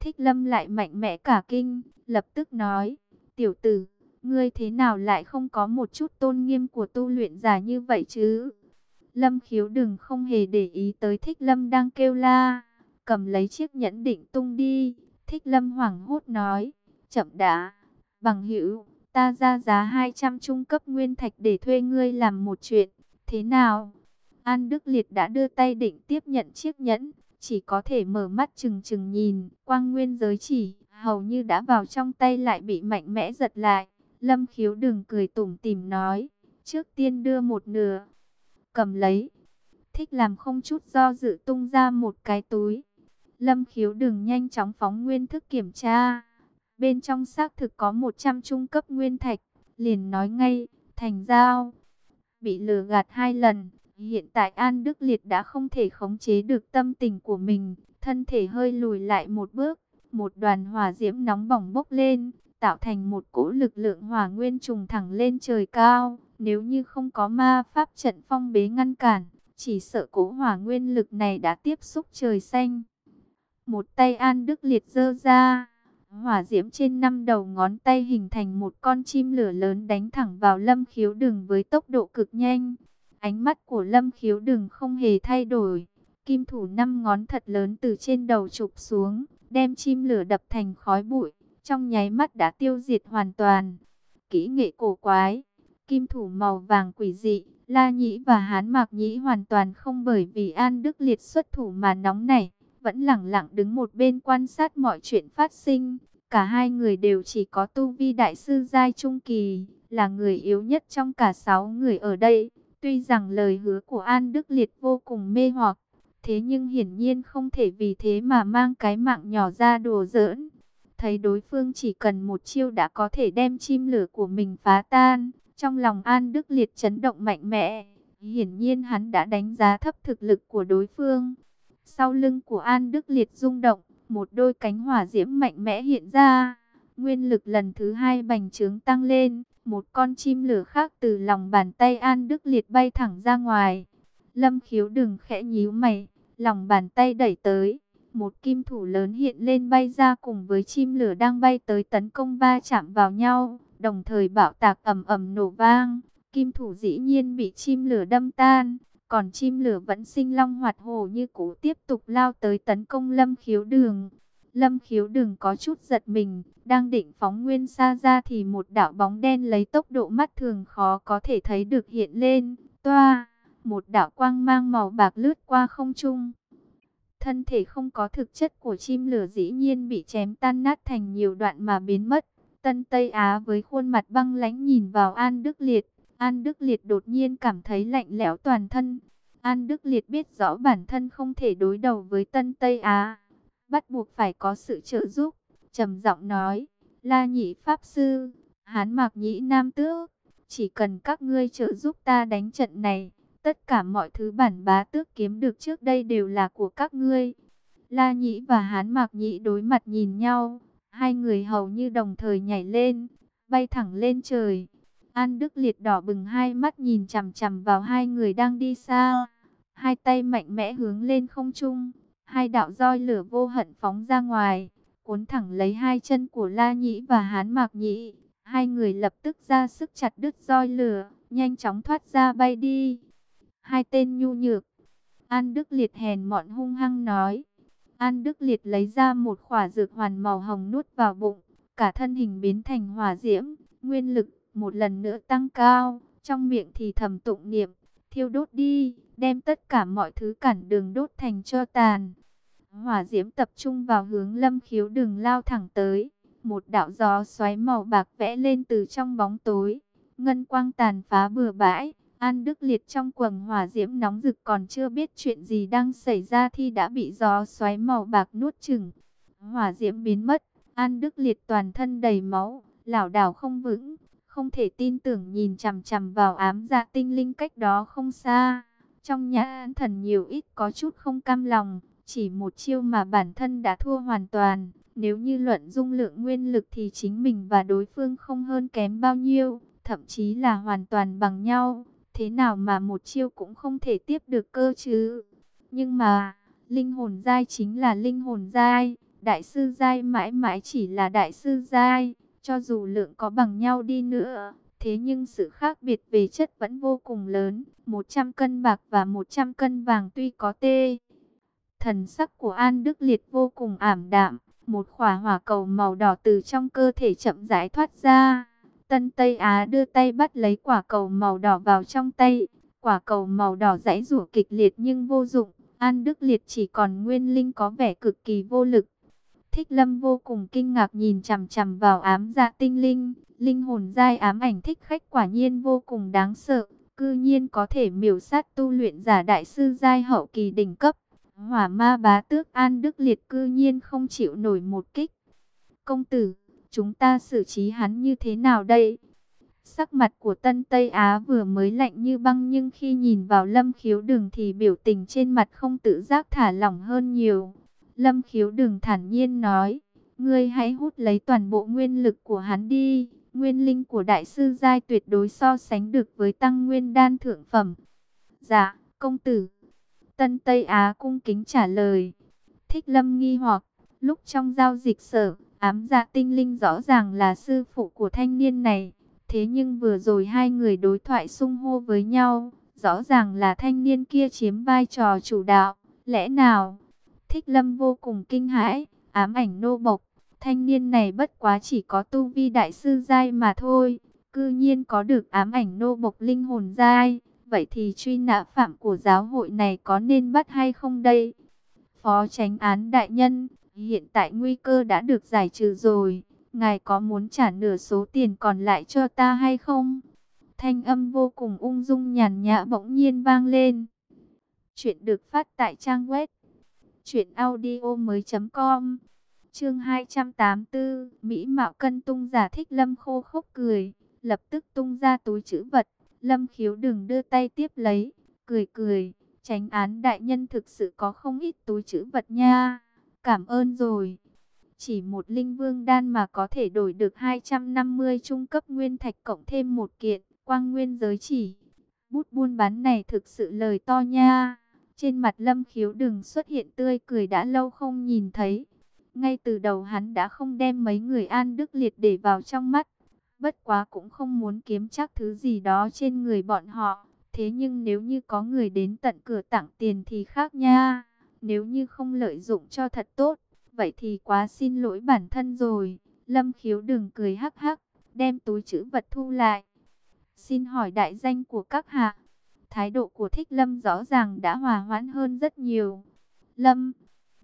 Thích Lâm lại mạnh mẽ cả kinh, lập tức nói, tiểu tử, ngươi thế nào lại không có một chút tôn nghiêm của tu luyện giả như vậy chứ? Lâm khiếu đừng không hề để ý tới Thích Lâm đang kêu la, cầm lấy chiếc nhẫn định tung đi. Thích Lâm hoảng hốt nói, chậm đã, bằng hữu, ta ra giá 200 trung cấp nguyên thạch để thuê ngươi làm một chuyện, thế nào? An Đức Liệt đã đưa tay định tiếp nhận chiếc nhẫn, chỉ có thể mở mắt chừng chừng nhìn, quang nguyên giới chỉ, hầu như đã vào trong tay lại bị mạnh mẽ giật lại. Lâm khiếu đừng cười tủm tìm nói, trước tiên đưa một nửa, cầm lấy, thích làm không chút do dự tung ra một cái túi. Lâm khiếu đừng nhanh chóng phóng nguyên thức kiểm tra, bên trong xác thực có 100 trung cấp nguyên thạch, liền nói ngay, thành giao. Bị lừa gạt hai lần, hiện tại An Đức Liệt đã không thể khống chế được tâm tình của mình, thân thể hơi lùi lại một bước, một đoàn hỏa diễm nóng bỏng bốc lên, tạo thành một cỗ lực lượng hỏa nguyên trùng thẳng lên trời cao. Nếu như không có ma pháp trận phong bế ngăn cản, chỉ sợ cỗ hỏa nguyên lực này đã tiếp xúc trời xanh. Một tay An Đức Liệt giơ ra, hỏa diễm trên năm đầu ngón tay hình thành một con chim lửa lớn đánh thẳng vào lâm khiếu đường với tốc độ cực nhanh. Ánh mắt của lâm khiếu đường không hề thay đổi. Kim thủ năm ngón thật lớn từ trên đầu chụp xuống, đem chim lửa đập thành khói bụi trong nháy mắt đã tiêu diệt hoàn toàn. Kỹ nghệ cổ quái, kim thủ màu vàng quỷ dị, La Nhĩ và Hán Mạc Nhĩ hoàn toàn không bởi vì An Đức Liệt xuất thủ mà nóng nảy, vẫn lặng lặng đứng một bên quan sát mọi chuyện phát sinh. Cả hai người đều chỉ có tu vi đại sư giai trung kỳ, là người yếu nhất trong cả sáu người ở đây. Tuy rằng lời hứa của An Đức Liệt vô cùng mê hoặc, thế nhưng hiển nhiên không thể vì thế mà mang cái mạng nhỏ ra đùa giỡn thấy đối phương chỉ cần một chiêu đã có thể đem chim lửa của mình phá tan. Trong lòng An Đức Liệt chấn động mạnh mẽ, hiển nhiên hắn đã đánh giá thấp thực lực của đối phương. Sau lưng của An Đức Liệt rung động, một đôi cánh hỏa diễm mạnh mẽ hiện ra, Nguyên lực lần thứ hai bành trướng tăng lên, một con chim lửa khác từ lòng bàn tay An Đức Liệt bay thẳng ra ngoài. Lâm khiếu đừng khẽ nhíu mày, lòng bàn tay đẩy tới. Một kim thủ lớn hiện lên bay ra cùng với chim lửa đang bay tới tấn công va chạm vào nhau, đồng thời bạo tạc ầm ầm nổ vang. Kim thủ dĩ nhiên bị chim lửa đâm tan, còn chim lửa vẫn sinh long hoạt hổ như cũ tiếp tục lao tới tấn công lâm khiếu đường. Lâm khiếu đường có chút giật mình, đang định phóng nguyên xa ra thì một đạo bóng đen lấy tốc độ mắt thường khó có thể thấy được hiện lên. Toa, một đạo quang mang màu bạc lướt qua không trung. Thân thể không có thực chất của chim lửa dĩ nhiên bị chém tan nát thành nhiều đoạn mà biến mất. Tân Tây Á với khuôn mặt băng lãnh nhìn vào An Đức Liệt. An Đức Liệt đột nhiên cảm thấy lạnh lẽo toàn thân. An Đức Liệt biết rõ bản thân không thể đối đầu với Tân Tây Á bắt buộc phải có sự trợ giúp. trầm giọng nói, La Nhị Pháp Sư, Hán Mạc Nhĩ Nam Tước, chỉ cần các ngươi trợ giúp ta đánh trận này, tất cả mọi thứ bản bá tước kiếm được trước đây đều là của các ngươi. La Nhĩ và Hán Mạc Nhĩ đối mặt nhìn nhau, hai người hầu như đồng thời nhảy lên, bay thẳng lên trời. An Đức Liệt đỏ bừng hai mắt nhìn chằm chằm vào hai người đang đi xa, hai tay mạnh mẽ hướng lên không trung Hai đạo roi lửa vô hận phóng ra ngoài, cuốn thẳng lấy hai chân của La Nhĩ và Hán Mạc Nhĩ. Hai người lập tức ra sức chặt đứt roi lửa, nhanh chóng thoát ra bay đi. Hai tên nhu nhược. An Đức Liệt hèn mọn hung hăng nói. An Đức Liệt lấy ra một khỏa dược hoàn màu hồng nuốt vào bụng. Cả thân hình biến thành hỏa diễm, nguyên lực một lần nữa tăng cao. Trong miệng thì thầm tụng niệm, thiêu đốt đi, đem tất cả mọi thứ cản đường đốt thành cho tàn. Hỏa diễm tập trung vào hướng lâm khiếu đường lao thẳng tới. Một đạo gió xoáy màu bạc vẽ lên từ trong bóng tối. Ngân quang tàn phá bừa bãi. An Đức Liệt trong quầng hỏa diễm nóng rực còn chưa biết chuyện gì đang xảy ra thì đã bị gió xoáy màu bạc nuốt chừng. Hỏa diễm biến mất. An Đức Liệt toàn thân đầy máu, lảo đảo không vững, không thể tin tưởng nhìn chằm chằm vào ám dạ tinh linh cách đó không xa. Trong nhã thần nhiều ít có chút không cam lòng, chỉ một chiêu mà bản thân đã thua hoàn toàn. Nếu như luận dung lượng nguyên lực thì chính mình và đối phương không hơn kém bao nhiêu, thậm chí là hoàn toàn bằng nhau. Thế nào mà một chiêu cũng không thể tiếp được cơ chứ? Nhưng mà, linh hồn giai chính là linh hồn giai, đại sư giai mãi mãi chỉ là đại sư giai, cho dù lượng có bằng nhau đi nữa. Thế nhưng sự khác biệt về chất vẫn vô cùng lớn, 100 cân bạc và 100 cân vàng tuy có tê. Thần sắc của An Đức Liệt vô cùng ảm đạm, một khỏa hỏa cầu màu đỏ từ trong cơ thể chậm rãi thoát ra. Tân Tây Á đưa tay bắt lấy quả cầu màu đỏ vào trong tay. Quả cầu màu đỏ rãy rủa kịch liệt nhưng vô dụng. An Đức Liệt chỉ còn nguyên linh có vẻ cực kỳ vô lực. Thích Lâm vô cùng kinh ngạc nhìn chằm chằm vào ám dạ tinh linh. Linh hồn giai ám ảnh thích khách quả nhiên vô cùng đáng sợ. Cư nhiên có thể miểu sát tu luyện giả đại sư giai hậu kỳ đỉnh cấp. Hỏa ma bá tước An Đức Liệt cư nhiên không chịu nổi một kích. Công tử, chúng ta xử trí hắn như thế nào đây? Sắc mặt của Tân Tây Á vừa mới lạnh như băng nhưng khi nhìn vào Lâm Khiếu Đường thì biểu tình trên mặt không tự giác thả lỏng hơn nhiều. Lâm Khiếu Đường thản nhiên nói, ngươi hãy hút lấy toàn bộ nguyên lực của hắn đi. Nguyên linh của đại sư giai tuyệt đối so sánh được với tăng nguyên đan thượng phẩm. Dạ, công tử. Tân Tây Á cung kính trả lời. Thích Lâm nghi hoặc, lúc trong giao dịch sở, ám dạ tinh linh rõ ràng là sư phụ của thanh niên này. Thế nhưng vừa rồi hai người đối thoại sung hô với nhau, rõ ràng là thanh niên kia chiếm vai trò chủ đạo. Lẽ nào? Thích Lâm vô cùng kinh hãi, ám ảnh nô bộc. Thanh niên này bất quá chỉ có tu vi đại sư giai mà thôi. Cư nhiên có được ám ảnh nô bộc linh hồn giai. Vậy thì truy nã phạm của giáo hội này có nên bắt hay không đây? Phó tránh án đại nhân, hiện tại nguy cơ đã được giải trừ rồi. Ngài có muốn trả nửa số tiền còn lại cho ta hay không? Thanh âm vô cùng ung dung nhàn nhã bỗng nhiên vang lên. Chuyện được phát tại trang web truyệnaudiomoi.com. Chương 284, Mỹ Mạo cân tung giả thích Lâm khô khốc cười, lập tức tung ra túi chữ vật, Lâm khiếu đừng đưa tay tiếp lấy, cười cười, tránh án đại nhân thực sự có không ít túi chữ vật nha, cảm ơn rồi. Chỉ một linh vương đan mà có thể đổi được 250 trung cấp nguyên thạch cộng thêm một kiện, quang nguyên giới chỉ. Bút buôn bán này thực sự lời to nha. Trên mặt lâm khiếu đừng xuất hiện tươi cười đã lâu không nhìn thấy. Ngay từ đầu hắn đã không đem mấy người an đức liệt để vào trong mắt. Bất quá cũng không muốn kiếm chắc thứ gì đó trên người bọn họ. Thế nhưng nếu như có người đến tận cửa tặng tiền thì khác nha. Nếu như không lợi dụng cho thật tốt, vậy thì quá xin lỗi bản thân rồi. Lâm khiếu đừng cười hắc hắc, đem túi chữ vật thu lại. Xin hỏi đại danh của các hạ. Thái độ của thích lâm rõ ràng đã hòa hoãn hơn rất nhiều. Lâm,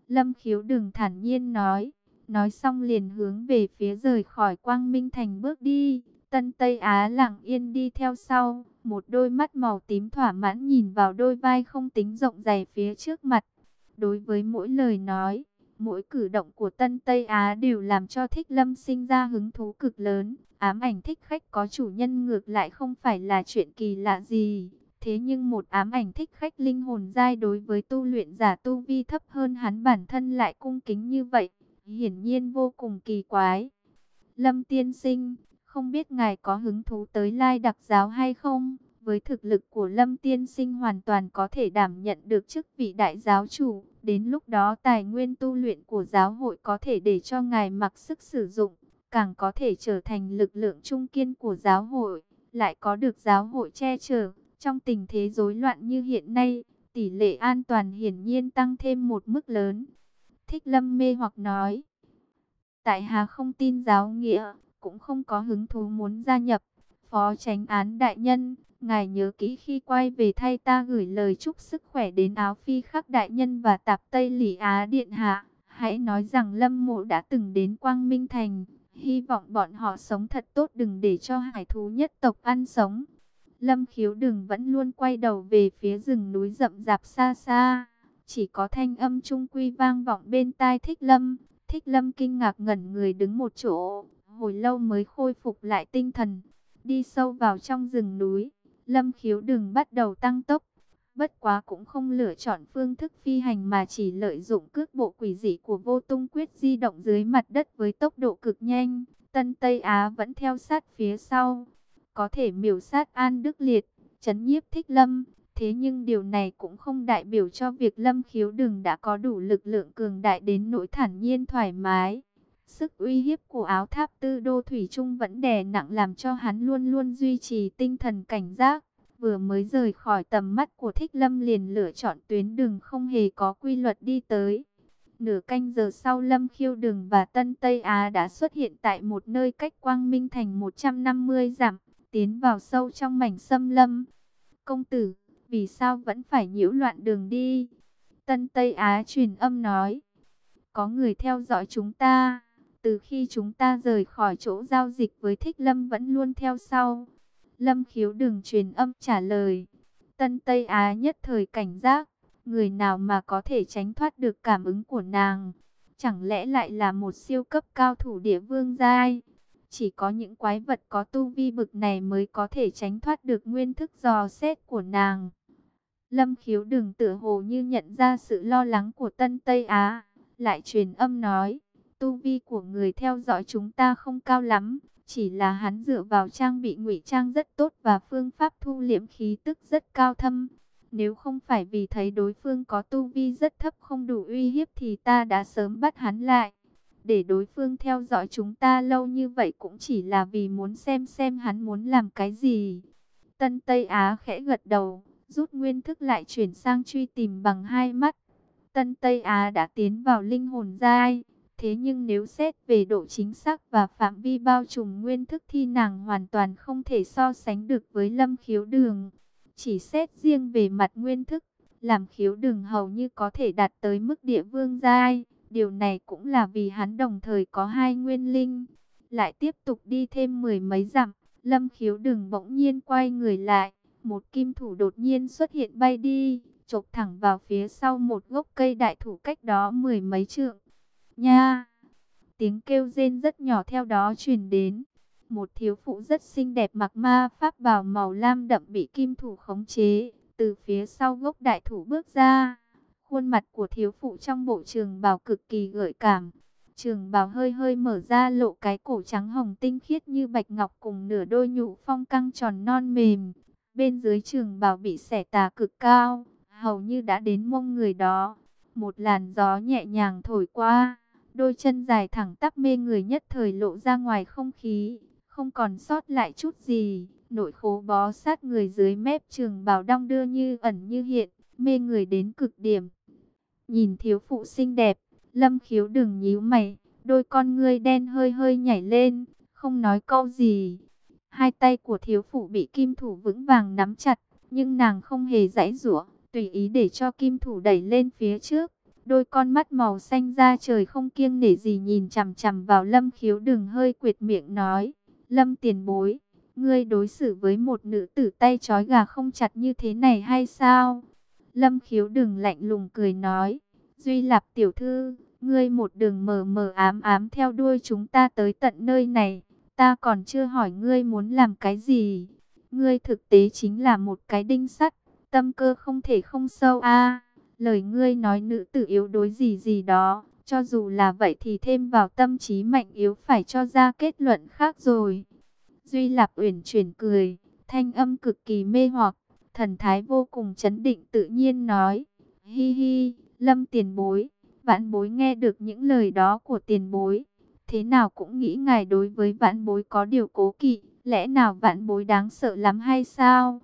Lâm khiếu đừng thản nhiên nói. Nói xong liền hướng về phía rời khỏi quang minh thành bước đi. Tân Tây Á lặng yên đi theo sau. Một đôi mắt màu tím thỏa mãn nhìn vào đôi vai không tính rộng dày phía trước mặt. Đối với mỗi lời nói, mỗi cử động của Tân Tây Á đều làm cho Thích Lâm sinh ra hứng thú cực lớn. Ám ảnh thích khách có chủ nhân ngược lại không phải là chuyện kỳ lạ gì. Thế nhưng một ám ảnh thích khách linh hồn dai đối với tu luyện giả tu vi thấp hơn hắn bản thân lại cung kính như vậy, hiển nhiên vô cùng kỳ quái. Lâm tiên sinh, không biết ngài có hứng thú tới lai đặc giáo hay không? Với thực lực của Lâm tiên sinh hoàn toàn có thể đảm nhận được chức vị đại giáo chủ. Đến lúc đó tài nguyên tu luyện của giáo hội có thể để cho ngài mặc sức sử dụng, càng có thể trở thành lực lượng trung kiên của giáo hội, lại có được giáo hội che chở trong tình thế rối loạn như hiện nay, tỷ lệ an toàn hiển nhiên tăng thêm một mức lớn. Thích lâm mê hoặc nói, tại Hà không tin giáo nghĩa, cũng không có hứng thú muốn gia nhập. Phó tránh án đại nhân, ngài nhớ kỹ khi quay về thay ta gửi lời chúc sức khỏe đến áo phi khắc đại nhân và tạp Tây Lý Á Điện Hạ. Hãy nói rằng Lâm Mộ đã từng đến Quang Minh Thành, hy vọng bọn họ sống thật tốt đừng để cho hải thú nhất tộc ăn sống. Lâm khiếu đừng vẫn luôn quay đầu về phía rừng núi rậm rạp xa xa. Chỉ có thanh âm trung quy vang vọng bên tai thích lâm. Thích lâm kinh ngạc ngẩn người đứng một chỗ. Hồi lâu mới khôi phục lại tinh thần. Đi sâu vào trong rừng núi. Lâm khiếu đừng bắt đầu tăng tốc. Bất quá cũng không lựa chọn phương thức phi hành mà chỉ lợi dụng cước bộ quỷ dị của vô tung quyết di động dưới mặt đất với tốc độ cực nhanh. Tân Tây Á vẫn theo sát phía sau có thể miểu sát An Đức Liệt, chấn nhiếp thích lâm. Thế nhưng điều này cũng không đại biểu cho việc lâm khiếu đừng đã có đủ lực lượng cường đại đến nỗi thản nhiên thoải mái. Sức uy hiếp của áo tháp tư đô thủy trung vẫn đè nặng làm cho hắn luôn luôn duy trì tinh thần cảnh giác. Vừa mới rời khỏi tầm mắt của thích lâm liền lựa chọn tuyến đường không hề có quy luật đi tới. Nửa canh giờ sau Lâm Khiêu Đường và Tân Tây Á đã xuất hiện tại một nơi cách Quang Minh Thành 150 dặm tiến vào sâu trong mảnh xâm lâm. Công tử, vì sao vẫn phải nhiễu loạn đường đi? Tân Tây Á truyền âm nói, có người theo dõi chúng ta. Từ khi chúng ta rời khỏi chỗ giao dịch với Thích Lâm vẫn luôn theo sau. Lâm khiếu đừng truyền âm trả lời. Tân Tây Á nhất thời cảnh giác. Người nào mà có thể tránh thoát được cảm ứng của nàng? Chẳng lẽ lại là một siêu cấp cao thủ địa vương giai? Chỉ có những quái vật có tu vi bực này mới có thể tránh thoát được nguyên thức dò xét của nàng. Lâm khiếu đừng tự hồ như nhận ra sự lo lắng của Tân Tây Á. Lại truyền âm nói, tu vi của người theo dõi chúng ta không cao lắm. Chỉ là hắn dựa vào trang bị ngụy trang rất tốt và phương pháp thu liễm khí tức rất cao thâm. Nếu không phải vì thấy đối phương có tu vi rất thấp không đủ uy hiếp thì ta đã sớm bắt hắn lại để đối phương theo dõi chúng ta lâu như vậy cũng chỉ là vì muốn xem xem hắn muốn làm cái gì. Tân Tây Á khẽ gật đầu, rút nguyên thức lại chuyển sang truy tìm bằng hai mắt. Tân Tây Á đã tiến vào linh hồn giai, thế nhưng nếu xét về độ chính xác và phạm vi bao trùm nguyên thức thì nàng hoàn toàn không thể so sánh được với lâm khiếu đường. Chỉ xét riêng về mặt nguyên thức, làm khiếu đường hầu như có thể đạt tới mức địa vương giai. Điều này cũng là vì hắn đồng thời có hai nguyên linh. Lại tiếp tục đi thêm mười mấy dặm, Lâm khiếu đừng bỗng nhiên quay người lại. Một kim thủ đột nhiên xuất hiện bay đi, chộp thẳng vào phía sau một gốc cây đại thủ cách đó mười mấy trượng. Nha! Tiếng kêu rên rất nhỏ theo đó truyền đến. Một thiếu phụ rất xinh đẹp mặc ma pháp bào màu lam đậm bị kim thủ khống chế, từ phía sau gốc đại thủ bước ra. Khuôn mặt của thiếu phụ trong bộ trường bào cực kỳ gợi cảm. trường bào hơi hơi mở ra lộ cái cổ trắng hồng tinh khiết như bạch ngọc cùng nửa đôi nhũ phong căng tròn non mềm. Bên dưới trường bào bị xẻ tà cực cao, hầu như đã đến mông người đó. Một làn gió nhẹ nhàng thổi qua, đôi chân dài thẳng tắp mê người nhất thời lộ ra ngoài không khí, không còn sót lại chút gì. Nội khố bó sát người dưới mép trường bào đong đưa như ẩn như hiện, mê người đến cực điểm. Nhìn thiếu phụ xinh đẹp, lâm khiếu đừng nhíu mày, đôi con ngươi đen hơi hơi nhảy lên, không nói câu gì. Hai tay của thiếu phụ bị kim thủ vững vàng nắm chặt, nhưng nàng không hề giãy giụa, tùy ý để cho kim thủ đẩy lên phía trước. Đôi con mắt màu xanh da trời không kiêng nể gì nhìn chằm chằm vào lâm khiếu đừng hơi quyệt miệng nói. Lâm tiền bối, ngươi đối xử với một nữ tử tay trói gà không chặt như thế này hay sao? Lâm khiếu đừng lạnh lùng cười nói. Duy Lạp tiểu thư, ngươi một đường mờ mờ ám ám theo đuôi chúng ta tới tận nơi này. Ta còn chưa hỏi ngươi muốn làm cái gì. Ngươi thực tế chính là một cái đinh sắt, tâm cơ không thể không sâu a. lời ngươi nói nữ tử yếu đối gì gì đó, cho dù là vậy thì thêm vào tâm trí mạnh yếu phải cho ra kết luận khác rồi. Duy Lạp uyển chuyển cười, thanh âm cực kỳ mê hoặc, thần thái vô cùng chấn định tự nhiên nói, hi hi, lâm tiền bối, vãn bối nghe được những lời đó của tiền bối, thế nào cũng nghĩ ngài đối với vãn bối có điều cố kỵ, lẽ nào vãn bối đáng sợ lắm hay sao?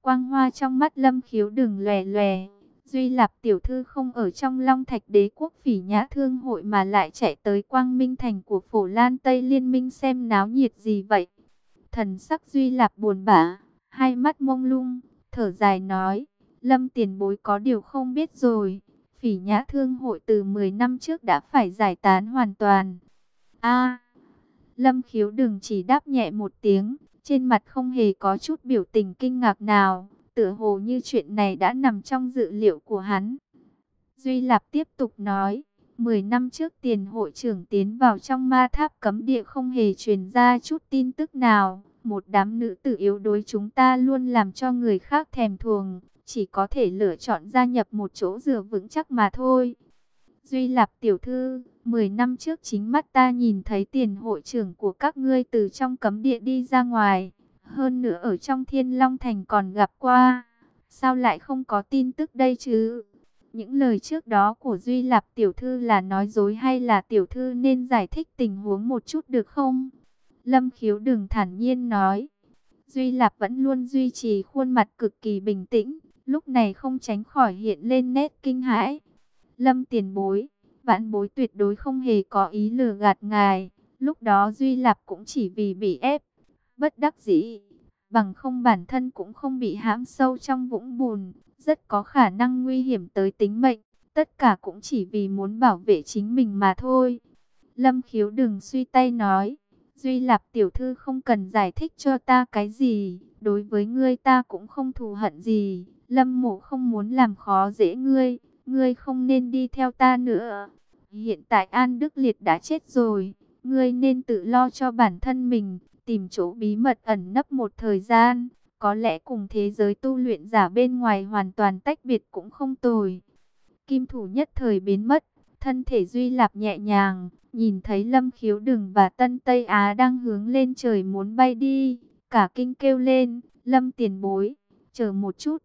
Quang hoa trong mắt lâm khiếu đừng lòe lòe, Duy Lạp tiểu thư không ở trong Long Thạch đế quốc phỉ nhã thương hội mà lại chạy tới Quang Minh Thành của Phổ Lan Tây Liên minh xem náo nhiệt gì vậy? Thần sắc Duy Lạp buồn bã, hai mắt mông lung, thở dài nói, Lâm tiền bối có điều không biết rồi, phỉ nhã thương hội từ 10 năm trước đã phải giải tán hoàn toàn. a Lâm khiếu đừng chỉ đáp nhẹ một tiếng, trên mặt không hề có chút biểu tình kinh ngạc nào, tựa hồ như chuyện này đã nằm trong dự liệu của hắn. Duy Lạp tiếp tục nói, 10 năm trước tiền hội trưởng tiến vào trong ma tháp cấm địa không hề truyền ra chút tin tức nào. Một đám nữ tử yếu đối chúng ta luôn làm cho người khác thèm thuồng, chỉ có thể lựa chọn gia nhập một chỗ dựa vững chắc mà thôi. Duy Lạp tiểu thư, 10 năm trước chính mắt ta nhìn thấy tiền hội trưởng của các ngươi từ trong cấm địa đi ra ngoài. Hơn nữa ở trong Thiên Long Thành còn gặp qua. Sao lại không có tin tức đây chứ? Những lời trước đó của Duy Lạp tiểu thư là nói dối hay là tiểu thư nên giải thích tình huống một chút được không? Lâm khiếu đừng thản nhiên nói. Duy Lạp vẫn luôn duy trì khuôn mặt cực kỳ bình tĩnh, lúc này không tránh khỏi hiện lên nét kinh hãi. Lâm tiền bối, vãn bối tuyệt đối không hề có ý lừa gạt ngài, lúc đó Duy Lạp cũng chỉ vì bị ép, bất đắc dĩ, bằng không bản thân cũng không bị hãm sâu trong vũng bùn, rất có khả năng nguy hiểm tới tính mệnh, tất cả cũng chỉ vì muốn bảo vệ chính mình mà thôi. Lâm khiếu đừng suy tay nói, Duy Lạp tiểu thư không cần giải thích cho ta cái gì, đối với ngươi ta cũng không thù hận gì, Lâm mộ không muốn làm khó dễ ngươi, ngươi không nên đi theo ta nữa. Hiện tại An Đức Liệt đã chết rồi, ngươi nên tự lo cho bản thân mình, tìm chỗ bí mật ẩn nấp một thời gian, có lẽ cùng thế giới tu luyện giả bên ngoài hoàn toàn tách biệt cũng không tồi. Kim thủ nhất thời biến mất, thân thể Duy Lạp nhẹ nhàng, nhìn thấy Lâm Khiếu Đừng và Tân Tây Á đang hướng lên trời muốn bay đi, cả kinh kêu lên, Lâm tiền bối, chờ một chút.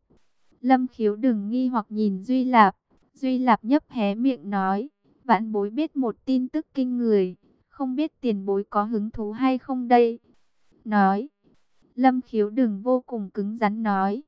Lâm Khiếu Đừng nghi hoặc nhìn Duy Lạp, Duy Lạp nhấp hé miệng nói, vãn bối biết một tin tức kinh người, không biết tiền bối có hứng thú hay không đây. Nói, Lâm Khiếu Đừng vô cùng cứng rắn nói,